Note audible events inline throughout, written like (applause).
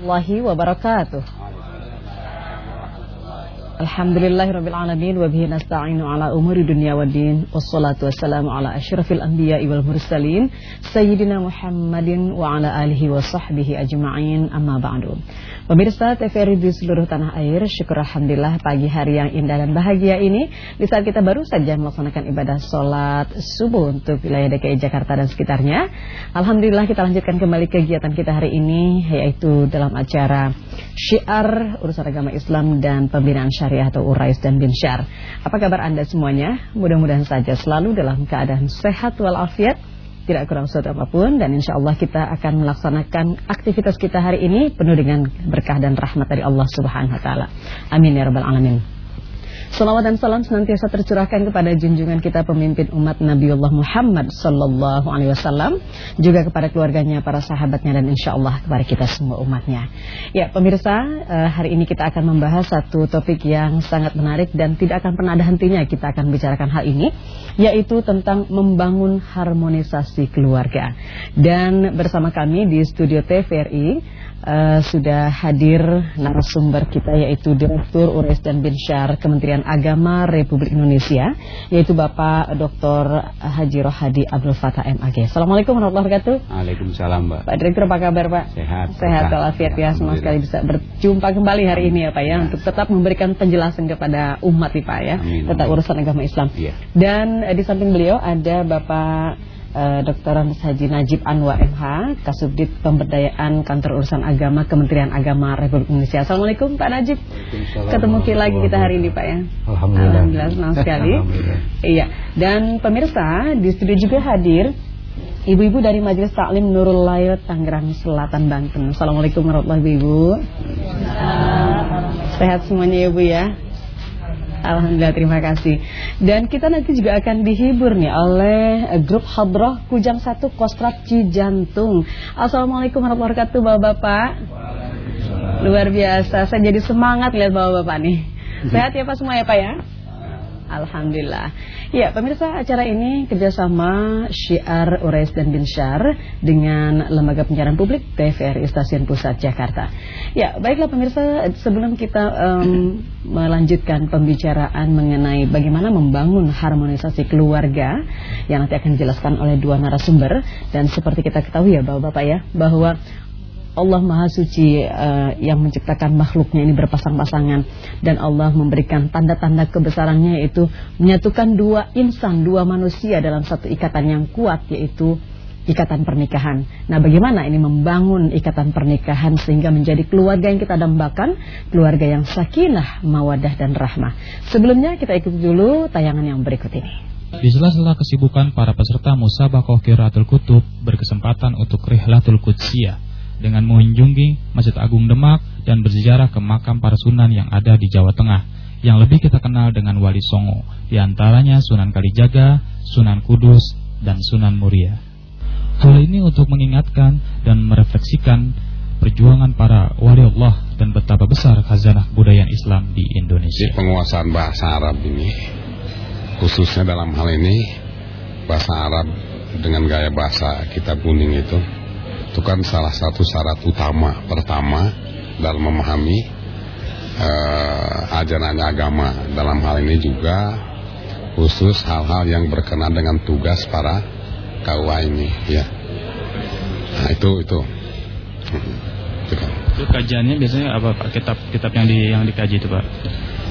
warahmatullahi wabarakatuh. Alhamdulillahirrabbilalamin Wabihi nasta'inu ala umuri dunia wa din. Wassalatu wassalamu ala ashrafil anbiya wal mursalin. Sayyidina Muhammadin wa ala alihi wa sahbihi ajma'in. Amma ba'du. Pemirsa TVRI di seluruh tanah air, syukur Alhamdulillah pagi hari yang indah dan bahagia ini. Di saat kita baru saja melaksanakan ibadah sholat subuh untuk wilayah DKI Jakarta dan sekitarnya Alhamdulillah kita lanjutkan kembali kegiatan kita hari ini Yaitu dalam acara syiar urusan agama Islam dan pembinaan syariah atau Urais dan Binsyar Apa kabar Anda semuanya? Mudah-mudahan saja selalu dalam keadaan sehat walafiat tidak kurang suatu apa pun dan insya Allah kita akan melaksanakan aktivitas kita hari ini penuh dengan berkah dan rahmat dari Allah Subhanahu Wa Taala. Amin ya rabbal alamin. Salawat dan salam senantiasa tercurahkan kepada junjungan kita pemimpin umat Nabiullah Muhammad Sallallahu Alaihi Wasallam juga kepada keluarganya, para sahabatnya dan insya Allah kepada kita semua umatnya. Ya pemirsa, eh, hari ini kita akan membahas satu topik yang sangat menarik dan tidak akan pernah ada hentinya kita akan bicarakan hal ini, yaitu tentang membangun harmonisasi keluarga. Dan bersama kami di studio TVRI uh, sudah hadir narasumber kita yaitu Direktur Ures dan Binsyar Kementerian Agama Republik Indonesia yaitu Bapak Dr. Haji Rohadi Abdul Fatah MAG. Assalamualaikum warahmatullahi wabarakatuh. Waalaikumsalam Mbak. Pak Direktur apa kabar Pak? Sehat. Sehat walafiat ya semua sekali bisa berjumpa kembali hari ini ya Pak ya, ya. untuk tetap memberikan penjelasan kepada umat nih Pak ya Amin. tentang urusan agama Islam. Ya. Dan eh, di samping beliau ada Bapak uh, Dr. Haji Najib Anwar MH, Kasubdit Pemberdayaan Kantor Urusan Agama Kementerian Agama Republik Indonesia. Assalamualaikum Pak Najib. Ketemu lagi kita hari ini Pak ya. Alhamdulillah. Alhamdulillah senang sekali. Iya. Dan pemirsa di studio juga hadir Ibu-ibu dari Majelis Taklim Nurul Layot Tangerang Selatan Banten. Assalamualaikum warahmatullahi wabarakatuh. Sehat semuanya ya Bu ya. Alhamdulillah terima kasih. Dan kita nanti juga akan dihibur nih oleh grup Hadroh Kujang 1 Kostrat Cijantung. Assalamualaikum warahmatullahi wabarakatuh Bapak-bapak. Luar biasa, saya jadi semangat lihat Bapak-bapak nih. (laughs) Sehat ya Pak semua ya Pak ya? Alhamdulillah. Ya, pemirsa acara ini kerjasama Syiar Urais dan Binsyar dengan Lembaga Penyiaran Publik TVRI Stasiun Pusat Jakarta. Ya, baiklah pemirsa, sebelum kita um, melanjutkan pembicaraan mengenai bagaimana membangun harmonisasi keluarga yang nanti akan dijelaskan oleh dua narasumber dan seperti kita ketahui ya Bapak-bapak ya bahwa Allah Maha Suci uh, yang menciptakan makhluknya ini berpasang-pasangan dan Allah memberikan tanda-tanda kebesarannya yaitu menyatukan dua insan, dua manusia dalam satu ikatan yang kuat yaitu ikatan pernikahan. Nah, bagaimana ini membangun ikatan pernikahan sehingga menjadi keluarga yang kita dambakan, keluarga yang sakinah, mawadah dan rahmah. Sebelumnya kita ikuti dulu tayangan yang berikut ini. Di sela-sela kesibukan para peserta Musabakoh Kiratul Kutub berkesempatan untuk Rihlatul Qudsiyah dengan mengunjungi Masjid Agung Demak dan berziarah ke makam para sunan yang ada di Jawa Tengah yang lebih kita kenal dengan Wali Songo di antaranya Sunan Kalijaga, Sunan Kudus, dan Sunan Muria. Hal ini untuk mengingatkan dan merefleksikan perjuangan para wali Allah dan betapa besar khazanah budaya Islam di Indonesia. Penguasaan bahasa Arab ini khususnya dalam hal ini bahasa Arab dengan gaya bahasa kitab kuning itu itu kan salah satu syarat utama pertama dalam memahami uh, ajaran agama. Dalam hal ini juga khusus hal-hal yang berkenaan dengan tugas para KUA ini ya. Nah itu itu. Hmm, itu, kan. itu kajiannya biasanya apa pak? Kitab-kitab yang di yang dikaji itu pak?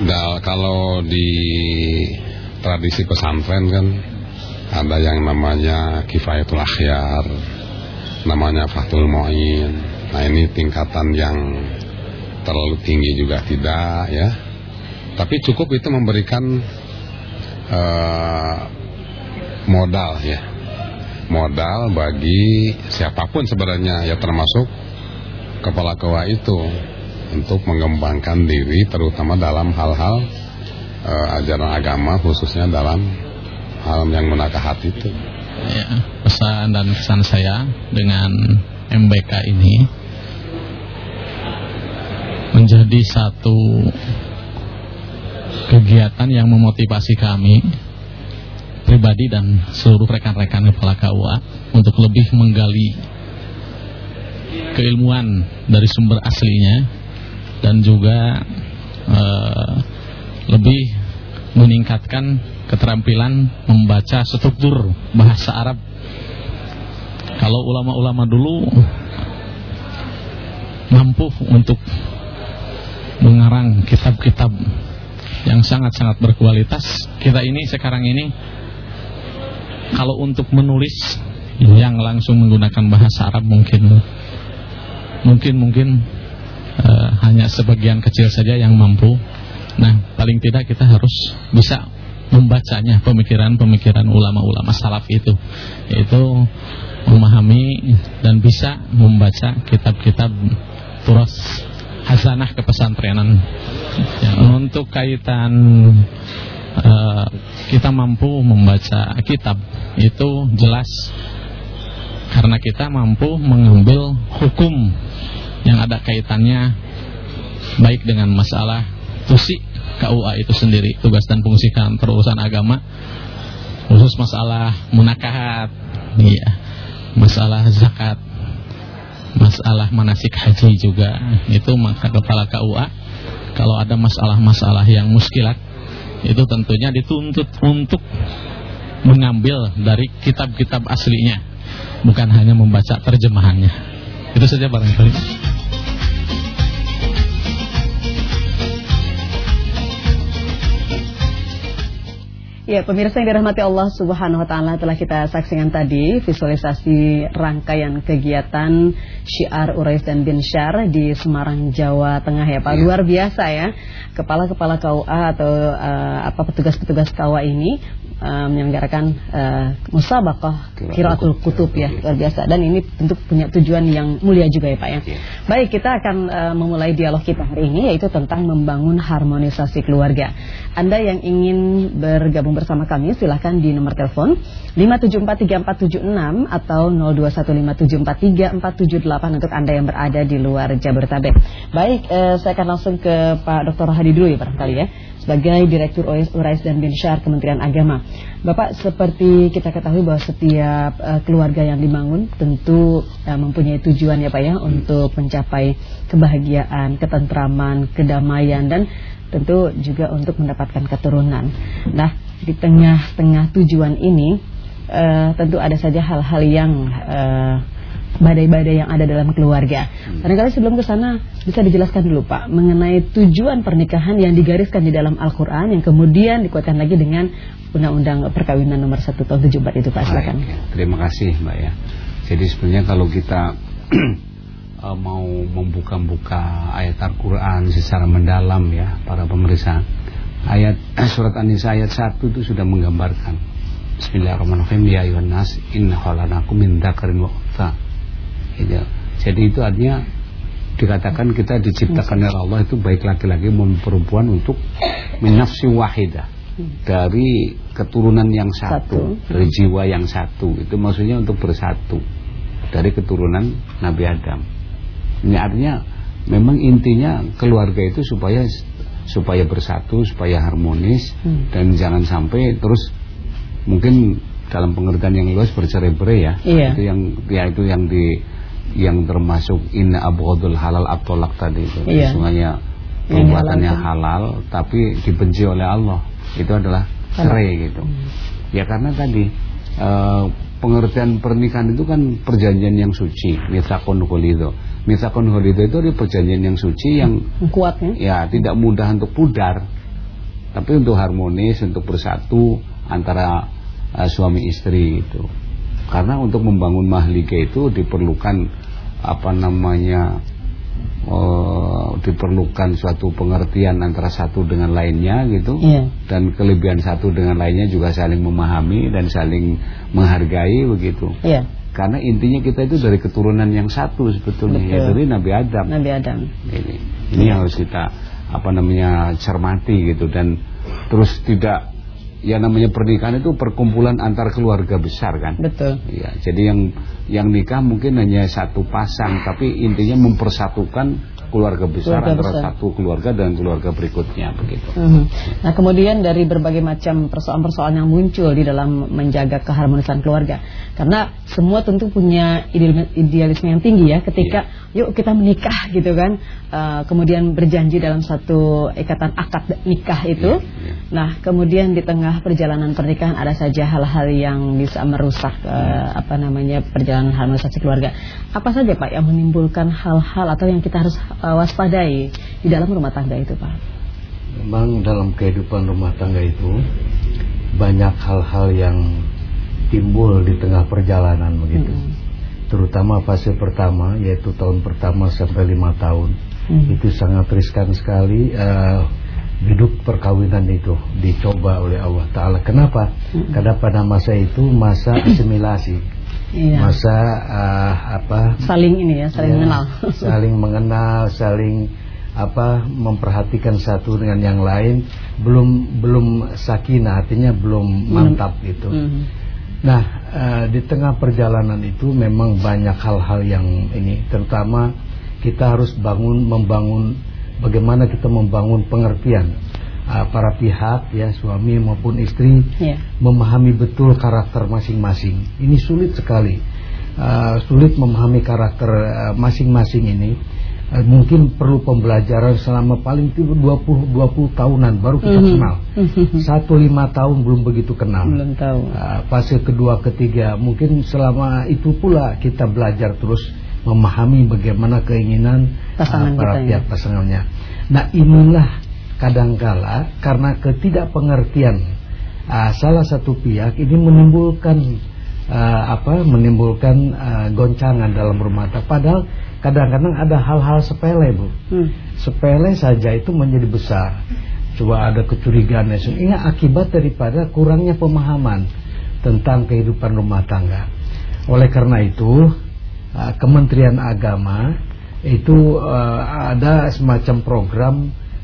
Nah kalau di tradisi pesantren kan ada yang namanya kifayatul akhyar namanya Fathul Mu'in. Nah ini tingkatan yang terlalu tinggi juga tidak ya. Tapi cukup itu memberikan uh, modal ya. Modal bagi siapa pun sebenarnya ya termasuk kepala kewa itu untuk mengembangkan diri terutama dalam hal-hal uh, ajaran agama khususnya dalam hal yang menakah hati itu ya, pesan dan pesan saya dengan MBK ini menjadi satu kegiatan yang memotivasi kami pribadi dan seluruh rekan-rekan kepala KUA untuk lebih menggali keilmuan dari sumber aslinya dan juga uh, lebih meningkatkan keterampilan membaca struktur bahasa Arab. Kalau ulama-ulama dulu mampu untuk mengarang kitab-kitab yang sangat-sangat berkualitas, kita ini sekarang ini kalau untuk menulis yang langsung menggunakan bahasa Arab mungkin mungkin mungkin uh, hanya sebagian kecil saja yang mampu. Nah, paling tidak kita harus bisa membacanya pemikiran-pemikiran ulama-ulama salaf itu, yaitu memahami dan bisa membaca kitab-kitab turas hazanah kepesantrenan. Ya, untuk kaitan uh, kita mampu membaca kitab itu jelas karena kita mampu mengambil hukum yang ada kaitannya baik dengan masalah tusi KUA itu sendiri tugas dan fungsi kantor urusan agama khusus masalah munakahat iya. Masalah zakat masalah manasik haji juga. Itu maka kepala KUA kalau ada masalah-masalah yang muskilat itu tentunya dituntut untuk mengambil dari kitab-kitab aslinya bukan hanya membaca terjemahannya. Itu saja barangkali Ya, pemirsa yang dirahmati Allah Subhanahu wa taala telah kita saksikan tadi visualisasi rangkaian kegiatan Syiar Urais dan Bin Syar di Semarang, Jawa Tengah ya, Pak. Ya. Luar biasa ya. Kepala-kepala KUA atau uh, apa petugas-petugas KUA ini uh, menyelenggarakan uh, musabaqah Qiraatul Kutub ya, luar biasa. Dan ini tentu punya tujuan yang mulia juga ya, Pak ya. ya. Baik, kita akan uh, memulai dialog kita hari ini yaitu tentang membangun harmonisasi keluarga. Anda yang ingin bergabung bersama kami silahkan di nomor telepon 5743476 atau 0215743478 untuk Anda yang berada di luar Jabodetabek. Baik, eh, saya akan langsung ke Pak Dr. Hadi dulu ya barangkali ya sebagai Direktur Urais dan Binsyar Kementerian Agama. Bapak seperti kita ketahui bahwa setiap uh, keluarga yang dibangun tentu uh, mempunyai tujuan ya Pak ya untuk mencapai kebahagiaan, ketentraman, kedamaian dan tentu juga untuk mendapatkan keturunan. Nah, di tengah-tengah tujuan ini uh, tentu ada saja hal-hal yang uh, badai-badai yang ada dalam keluarga. Barangkali sebelum ke sana bisa dijelaskan dulu Pak mengenai tujuan pernikahan yang digariskan di dalam Al-Qur'an yang kemudian dikuatkan lagi dengan Undang-Undang Perkawinan nomor 1 tahun 74 itu Pak silakan. Terima kasih Mbak ya. Jadi sebenarnya kalau kita uh, (clears throat) mau membuka-buka ayat Al-Quran secara mendalam ya para pemeriksa ayat (clears throat) surat An-Nisa ayat 1 itu sudah menggambarkan Bismillahirrahmanirrahim ya ayuhan nas inna khalaqnakum min dzakarin wa untha gitu. jadi itu artinya dikatakan kita diciptakan oleh Allah itu baik laki-laki maupun perempuan untuk minafsi wahidah dari keturunan yang satu, satu dari jiwa yang satu itu maksudnya untuk bersatu dari keturunan Nabi Adam ini artinya memang intinya keluarga itu supaya supaya bersatu, supaya harmonis hmm. dan jangan sampai terus mungkin dalam pengertian yang luas bercerai-berai ya. Iya. Itu yang ya itu yang di yang termasuk inna abghadul halal atolak tadi itu. Iya. Sungguhnya perbuatannya halal tapi dibenci oleh Allah. Itu adalah cerai gitu. Hmm. Ya karena tadi uh, pengertian pernikahan itu kan perjanjian yang suci, mitsaqun ghalidho. Mitsaqun ghalidho itu adalah perjanjian yang suci yang kuat ya. Ya, tidak mudah untuk pudar. Tapi untuk harmonis, untuk bersatu antara uh, suami istri itu. Karena untuk membangun mahlika itu diperlukan apa namanya uh, diperlukan suatu pengertian antara satu dengan lainnya gitu yeah. dan kelebihan satu dengan lainnya juga saling memahami dan saling menghargai begitu yeah. karena intinya kita itu dari keturunan yang satu sebetulnya ya dari Nabi Adam Nabi Adam ini ini yeah. harus kita apa namanya cermati gitu dan terus tidak ya namanya pernikahan itu perkumpulan antar keluarga besar kan. Betul. Ya, jadi yang yang nikah mungkin hanya satu pasang tapi intinya mempersatukan keluarga besar Keluarga antara besar. satu keluarga dan keluarga berikutnya begitu. Mhm. Nah kemudian dari berbagai macam persoalan-persoalan yang muncul di dalam menjaga keharmonisan keluarga Karena semua tentu punya idealisme, yang tinggi ya Ketika yuk kita menikah gitu kan Eh, Kemudian berjanji dalam satu ikatan akad nikah itu Iya, iya. Nah kemudian di tengah perjalanan pernikahan ada saja hal-hal yang bisa merusak eh, apa namanya perjalanan harmonisasi keluarga Apa saja Pak yang menimbulkan hal-hal atau yang kita harus eh, waspadai di dalam rumah tangga itu Pak? Memang dalam kehidupan rumah tangga itu banyak hal-hal yang timbul di tengah perjalanan begitu. Mm. Terutama fase pertama yaitu tahun pertama sampai lima tahun. Mm. Itu sangat riskan sekali eh, hidup perkawinan itu dicoba oleh Allah Taala. Kenapa? Mm. Karena pada masa itu masa asimilasi, Iya. masa eh, apa? saling ini ya, saling Ya, mengenal. (laughs) saling mengenal, saling apa memperhatikan satu dengan yang lain belum belum sakinah artinya belum mantap gitu. Mhm. Nah, eh, di tengah perjalanan itu memang banyak hal-hal yang ini terutama kita harus bangun membangun bagaimana kita membangun pengertian eh, para pihak ya suami maupun istri Iya. memahami betul karakter masing-masing. Ini sulit sekali. Uh, sulit memahami karakter uh, masing-masing ini. Uh, mungkin perlu pembelajaran selama paling tidak 20 20 tahunan baru kita Mhm. kenal. Satu lima tahun belum begitu kenal. Belum tahu. Uh, fase kedua ketiga mungkin selama itu pula kita belajar terus memahami bagaimana keinginan uh, para kita ya. pihak pasangannya. Nah inilah kadangkala karena ketidakpengertian uh, salah satu pihak ini menimbulkan uh, apa menimbulkan uh, goncangan dalam rumah tangga. Padahal kadang-kadang ada hal-hal sepele bu, Hmm. sepele saja itu menjadi besar. Coba ada kecurigaan sebagainya. ini akibat daripada kurangnya pemahaman tentang kehidupan rumah tangga. Oleh karena itu uh, Kementerian Agama itu uh, ada semacam program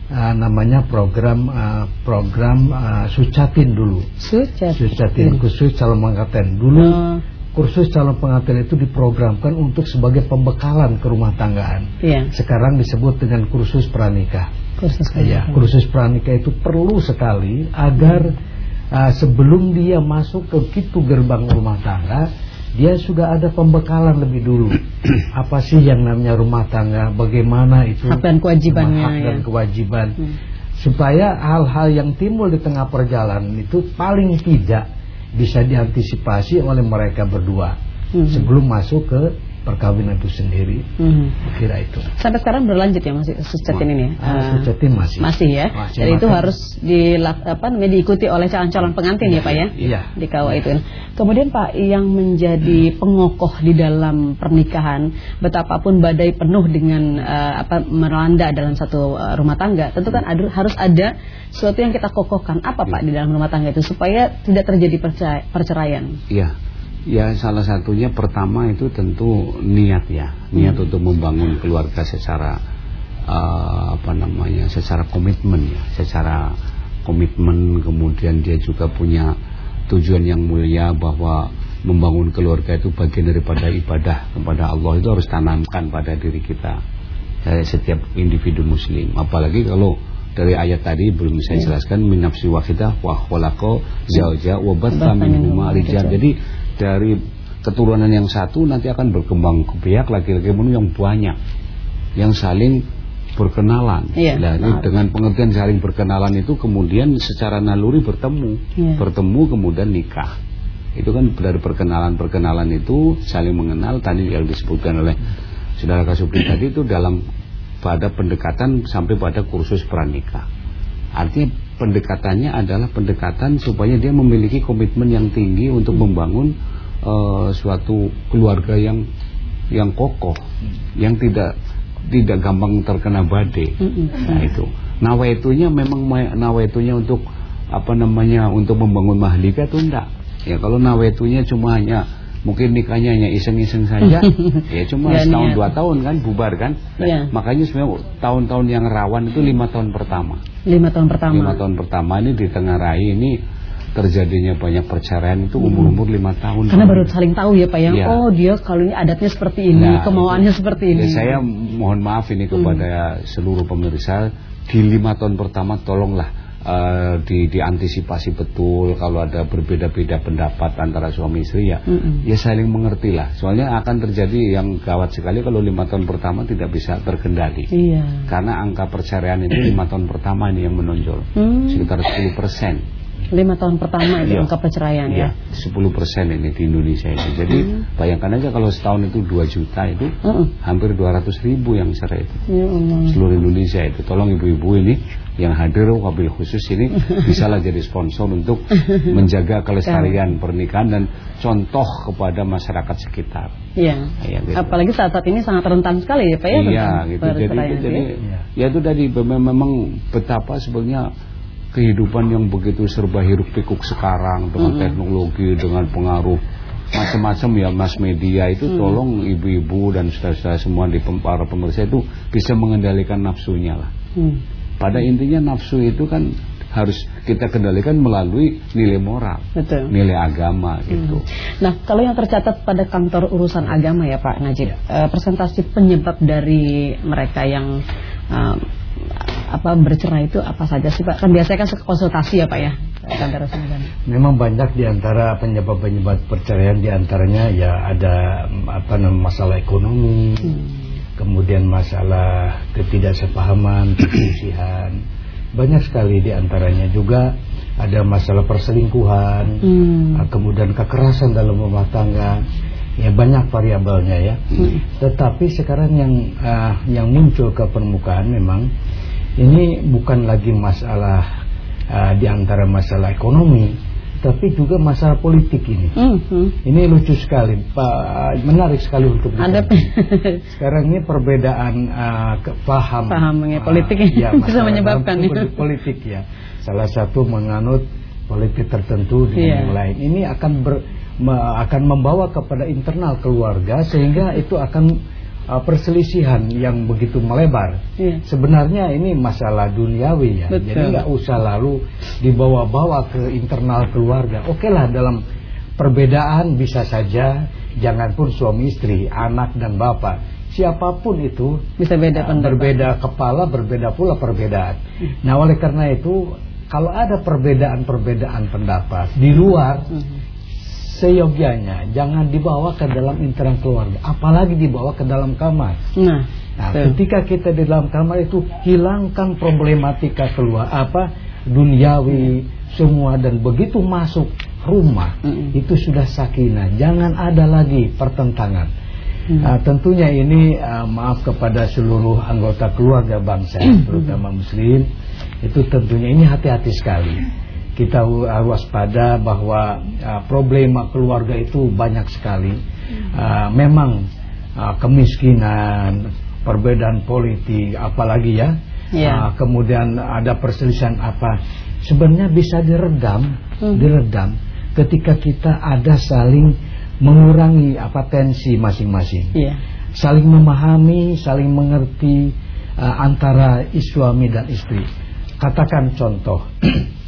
uh, namanya program uh, program uh, Sucatin dulu. Sucat. Sucatin khusus calon pengantin. Dulu Oh, kursus calon pengantin itu diprogramkan untuk sebagai pembekalan ke rumah tanggaan. iya. Sekarang disebut dengan kursus pranikah. Kursus Ya, pendidikan. kursus pranikah itu perlu sekali agar uh, sebelum dia masuk ke pintu gerbang rumah tangga, dia sudah ada pembekalan lebih dulu. (clears throat) Apa sih yang namanya rumah tangga? Bagaimana itu Hak dan kewajibannya, hak dan ya. kewajiban. Hmm. Supaya hal-hal yang timbul di tengah perjalanan itu paling tidak bisa diantisipasi oleh mereka berdua Mhm. sebelum masuk ke perkawinan itu sendiri. Mhm. Kira itu. Sampai sekarang berlanjut ya masih sucatin ini ya? Ah, masih. Masih ya. Masih, Dan itu harus dilak, apa namanya diikuti oleh calon-calon pengantin ya Pak ya? Iya. Di KUA itu. Kemudian Pak yang menjadi pengokoh di dalam pernikahan, betapapun badai penuh dengan eh, apa melanda dalam satu eh, rumah tangga, tentu kan ada- harus ada sesuatu yang kita kokohkan. Apa Pak di dalam rumah tangga itu supaya tidak terjadi perceraian? Iya. Ya salah satunya pertama itu tentu niat ya, niat untuk membangun keluarga secara eh, apa namanya, secara komitmen ya, secara komitmen kemudian dia juga punya tujuan yang mulia bahwa membangun keluarga itu bagian daripada ibadah kepada Allah. Itu harus tanamkan pada diri kita eh, setiap individu muslim. Apalagi kalau dari ayat tadi belum saya jelaskan min nafsi wahidah wa khalaqa zauja wa batha minhuma rijal jadi dari keturunan yang satu nanti akan berkembang ke pihak laki-laki yang banyak yang saling berkenalan. Iya. Nah, ini dengan pengertian saling berkenalan itu kemudian secara naluri bertemu, Iya. bertemu kemudian nikah. Itu kan dari perkenalan-perkenalan itu saling mengenal tadi yang disebutkan oleh Saudara Kasubri tadi itu dalam pada pendekatan sampai pada kursus pranikah. Artinya pendekatannya adalah pendekatan supaya dia memiliki komitmen yang tinggi untuk membangun eh, suatu keluarga yang yang kokoh, yang tidak tidak gampang terkena badai. Nah itu. Nawaitunya memang ma- nawaitunya untuk apa namanya untuk membangun mahlika itu enggak. Ya kalau nawaitunya cuma hanya mungkin nikahnya hanya iseng-iseng saja, (laughs) ya cuma Nggak setahun niat. dua tahun kan bubar kan. Nah, Iya. Makanya sebenarnya tahun-tahun yang rawan itu lima tahun pertama. Lima tahun pertama. Lima tahun pertama ini di tengah rai ini terjadinya banyak perceraian itu umur-umur lima tahun. Karena baru saling tahu ya Pak ya. Iya. Oh dia kalau ini adatnya seperti ini, Nah, kemauannya itu- seperti ini. Ya, saya mohon maaf ini kepada seluruh pemirsa di lima tahun pertama tolonglah eh, di diantisipasi betul kalau ada berbeda-beda pendapat antara suami istri ya ya saling mengerti lah soalnya akan terjadi yang gawat sekali kalau lima tahun pertama tidak bisa terkendali. Iya. karena angka perceraian itu lima tahun pertama ini yang menonjol. Hmm. sekitar 10 persen Lima tahun pertama itu Iya. angka perceraian ya. ya 10 persen ini di Indonesia ini jadi bayangkan aja kalau setahun itu 2 juta itu Heeh. hampir 200 ribu yang cerai itu Ya Allah. seluruh Indonesia itu tolong ibu-ibu ini yang hadir wabil khusus ini (laughs) bisalah jadi sponsor untuk (laughs) menjaga kelestarian pernikahan dan contoh kepada masyarakat sekitar Iya. Iya, gitu. Apalagi saat-saat ini sangat rentan sekali ya Pak ya. iya gitu jadi itu itu jadi ya. ya itu tadi memang betapa sebenarnya kehidupan yang begitu serba hiruk pikuk sekarang dengan teknologi dengan pengaruh macam-macam ya mass media itu tolong ibu-ibu dan saudara-saudara semua di para pemirsa itu bisa mengendalikan nafsunya lah Hmm. pada intinya nafsu itu kan harus kita kendalikan melalui nilai moral, Betul. nilai agama gitu. Nah, kalau yang tercatat pada kantor urusan agama ya Pak Najib, Ya. eh, presentasi penyebab dari mereka yang eh, apa bercerai itu apa saja sih Pak? Kan biasanya kan konsultasi ya Pak ya agama. Memang banyak di antara penyebab-penyebab perceraian di antaranya ya ada mm, apa namanya masalah ekonomi, kemudian masalah ketidaksepahaman, (coughs) perselisihan. Banyak sekali di antaranya juga ada masalah perselingkuhan, Hmm. ah, kemudian kekerasan dalam rumah tangga. Ya banyak variabelnya ya. Tetapi sekarang yang ah, yang muncul ke permukaan memang ini bukan lagi masalah ah, di antara masalah ekonomi, tapi juga masalah politik ini. Hmm, hmm. Ini lucu sekali, Pak. Menarik sekali untuk Ada. (laughs) Sekarang ini perbedaan uh, ke- paham Paham mengenai uh, politik ya, (laughs) bisa menyebabkan itu. politik ya. Salah satu menganut politik tertentu dengan Iya. yang lain. Ini akan ber, akan membawa kepada internal keluarga sehingga itu akan uh, perselisihan yang begitu melebar. Iya. Sebenarnya ini masalah duniawi ya. Betul. Jadi nggak usah lalu dibawa-bawa ke internal keluarga. Oke lah dalam perbedaan bisa saja jangan pun suami istri, anak dan bapak, siapa pun itu Bisa beda uh, pendapat. berbeda kepala, berbeda pula perbedaan. Nah, oleh karena itu kalau ada perbedaan-perbedaan pendapat di luar seyogyanya jangan dibawa ke dalam internal keluarga, apalagi dibawa ke dalam kamar. Nah, Nah, ketika kita di dalam kamar itu hilangkan problematika keluar apa duniawi semua dan begitu masuk rumah Mm-mm. itu sudah sakinah. Jangan ada lagi pertentangan. Mm. Nah, tentunya ini ah, maaf kepada seluruh anggota keluarga bangsa terutama muslim itu tentunya ini hati-hati sekali. Kita harus waspada bahwa ah, problema keluarga itu banyak sekali. Ah, memang ah, kemiskinan, perbedaan politik, apalagi ya, Iya. Ah, kemudian ada perselisihan apa, sebenarnya bisa diredam, Hmm. diredam ketika kita ada saling mengurangi apa tensi masing-masing, Iya. saling memahami, saling mengerti ah, antara suami dan istri. Katakan contoh, (clears throat)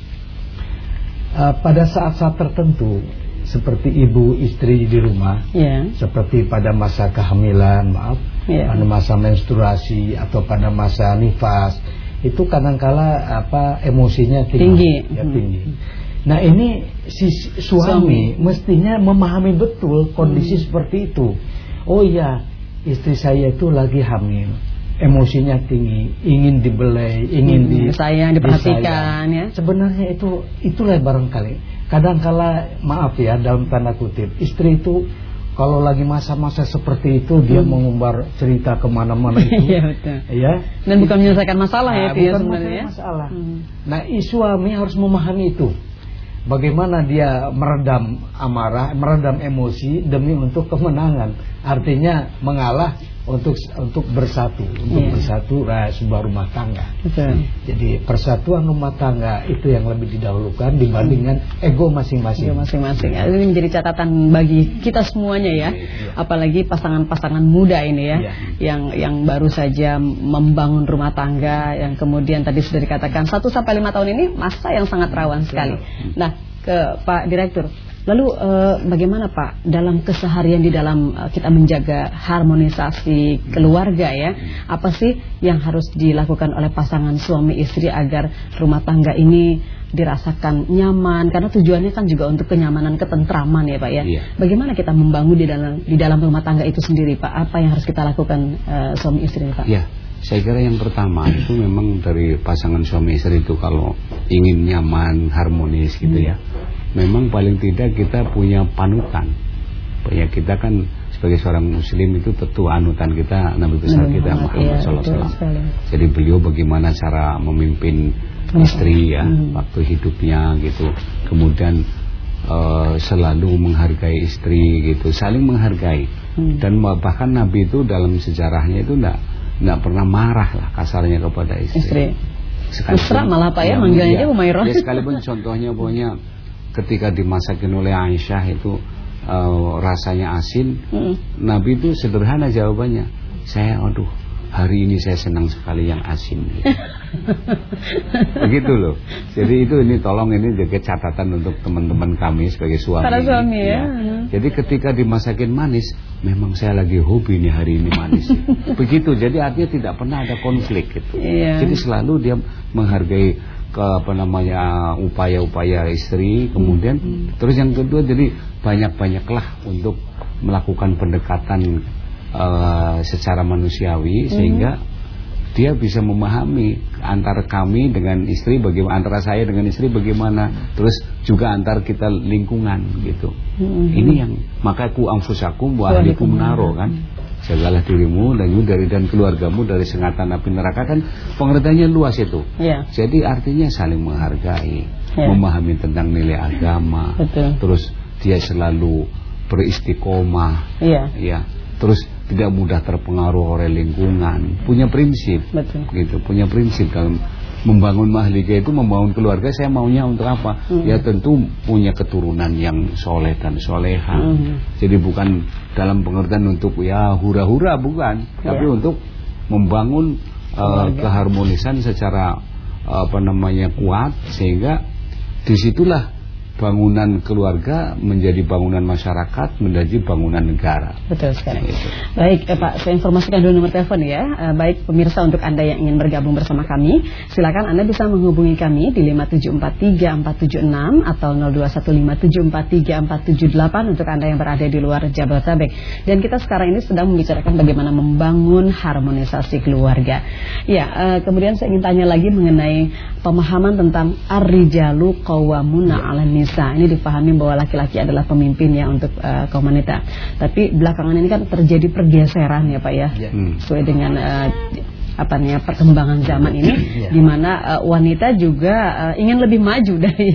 ah, pada saat-saat tertentu seperti ibu istri di rumah Iya. seperti pada masa kehamilan, maaf, Iya. pada masa menstruasi atau pada masa nifas, itu kadangkala apa emosinya tinggi, Tinggi. ya Hmm. tinggi. Nah ini si suami, mestinya memahami betul kondisi Hmm. seperti itu. Oh iya, istri saya itu lagi hamil, emosinya tinggi, ingin dibelai, ingin Hmm, di disayang, diperhatikan, disayang. ya. Sebenarnya itu itulah barangkali. Kadangkala maaf ya dalam tanda kutip, istri itu kalau lagi masa-masa seperti itu dia mengumbar cerita ke mana-mana (laughs) itu, Iya betul. ya. Dan bukan menyelesaikan masalah ya Nah, itu ya sebenarnya. masalah, ya. masalah. Hmm. Nah, suami harus memahami itu. Bagaimana dia meredam amarah, meredam emosi demi untuk kemenangan. Artinya mengalah untuk untuk bersatu, untuk Iya. bersatu eh, sebuah rumah tangga. Betul. Jadi persatuan rumah tangga itu yang lebih didahulukan dibandingkan ego masing-masing. Masing-masing. Ini menjadi catatan bagi kita semuanya ya. Apalagi pasangan-pasangan muda ini ya, Iya. yang yang baru saja membangun rumah tangga, yang kemudian tadi sudah dikatakan 1 sampai 5 tahun ini masa yang sangat rawan sekali. Nah, ke Pak Direktur. Lalu eh, bagaimana Pak dalam keseharian di dalam eh, kita menjaga harmonisasi keluarga ya? Apa sih yang harus dilakukan oleh pasangan suami istri agar rumah tangga ini dirasakan nyaman? Karena tujuannya kan juga untuk kenyamanan, ketentraman ya Pak ya. Iya. Bagaimana kita membangun di dalam di dalam rumah tangga itu sendiri Pak? Apa yang harus kita lakukan eh, suami istri Pak? Ya, saya kira yang pertama itu memang dari pasangan suami istri itu kalau ingin nyaman, harmonis gitu ya. Memang paling tidak kita punya panutan. Ya kita kan sebagai seorang muslim itu tentu anutan kita Nabi besar Nabi kita Muhammad, iya, sallallahu alaihi wasallam. Jadi beliau bagaimana cara memimpin istri ya Hmm. waktu hidupnya gitu. Kemudian eh, selalu menghargai istri gitu, saling menghargai. Hmm. Dan bahkan Nabi itu dalam sejarahnya itu enggak enggak pernah marah lah kasarnya kepada istri. Istri. Sekalipun- Mesra malah, Pak, ya, Ya, manggilnya iya. aja Umairah. Ya sekalipun contohnya pokoknya ketika dimasakin oleh Aisyah itu eh, rasanya asin, Mm-mm. Nabi itu sederhana jawabannya. Saya aduh hari ini saya senang sekali yang asin. Gitu. Begitu loh. Jadi itu ini tolong ini juga catatan untuk teman-teman kami sebagai suami. Para suami ya. Jadi ketika dimasakin manis, memang saya lagi hobi nih hari ini manis. Begitu. Jadi artinya tidak pernah ada konflik gitu. Iya. Jadi selalu dia menghargai ke apa namanya upaya-upaya istri, kemudian terus yang kedua jadi banyak-banyaklah untuk melakukan pendekatan eh, secara manusiawi sehingga dia bisa memahami antara kami dengan istri bagaimana antara saya dengan istri bagaimana terus juga antar kita lingkungan gitu. Ini yang maka ku anfusakum wa ahlikum naro kan? Jagalah dirimu dan juga dari dan keluargamu dari sengatan api neraka kan pengertiannya luas itu. Iya. jadi artinya saling menghargai Ya. memahami tentang nilai agama. Betul. terus dia selalu beristiqomah. Iya. ya terus tidak mudah terpengaruh oleh lingkungan punya prinsip Betul. gitu punya prinsip dalam membangun mahlika itu membangun keluarga saya maunya untuk apa Hmm. ya tentu punya keturunan yang soleh dan soleha Hmm. jadi bukan dalam pengertian untuk ya hura-hura bukan tapi Ya. untuk membangun uh, keharmonisan secara apa namanya kuat sehingga di situlah bangunan keluarga menjadi bangunan masyarakat menjadi bangunan negara Betul sekali. Gitu. Baik, eh, Pak, saya informasikan dulu nomor telepon ya. Eh, baik pemirsa untuk Anda yang ingin bergabung bersama kami, silakan Anda bisa menghubungi kami di 5743476 atau 0215743478 untuk Anda yang berada di luar Jabodetabek. Dan kita sekarang ini sedang membicarakan bagaimana membangun harmonisasi keluarga. Ya, eh, kemudian saya ingin tanya lagi mengenai pemahaman tentang ar-rijalu qawwamuna 'alan nisa. Ini dipahami bahwa laki-laki adalah pemimpin ya untuk eh, kaum wanita. Tapi belakangan ini kan terjadi pergeseran ya Pak ya. Hmm. Sesuai dengan eh, apa namanya perkembangan zaman ini Iya. di mana eh, wanita juga eh, ingin lebih maju (laughs) dari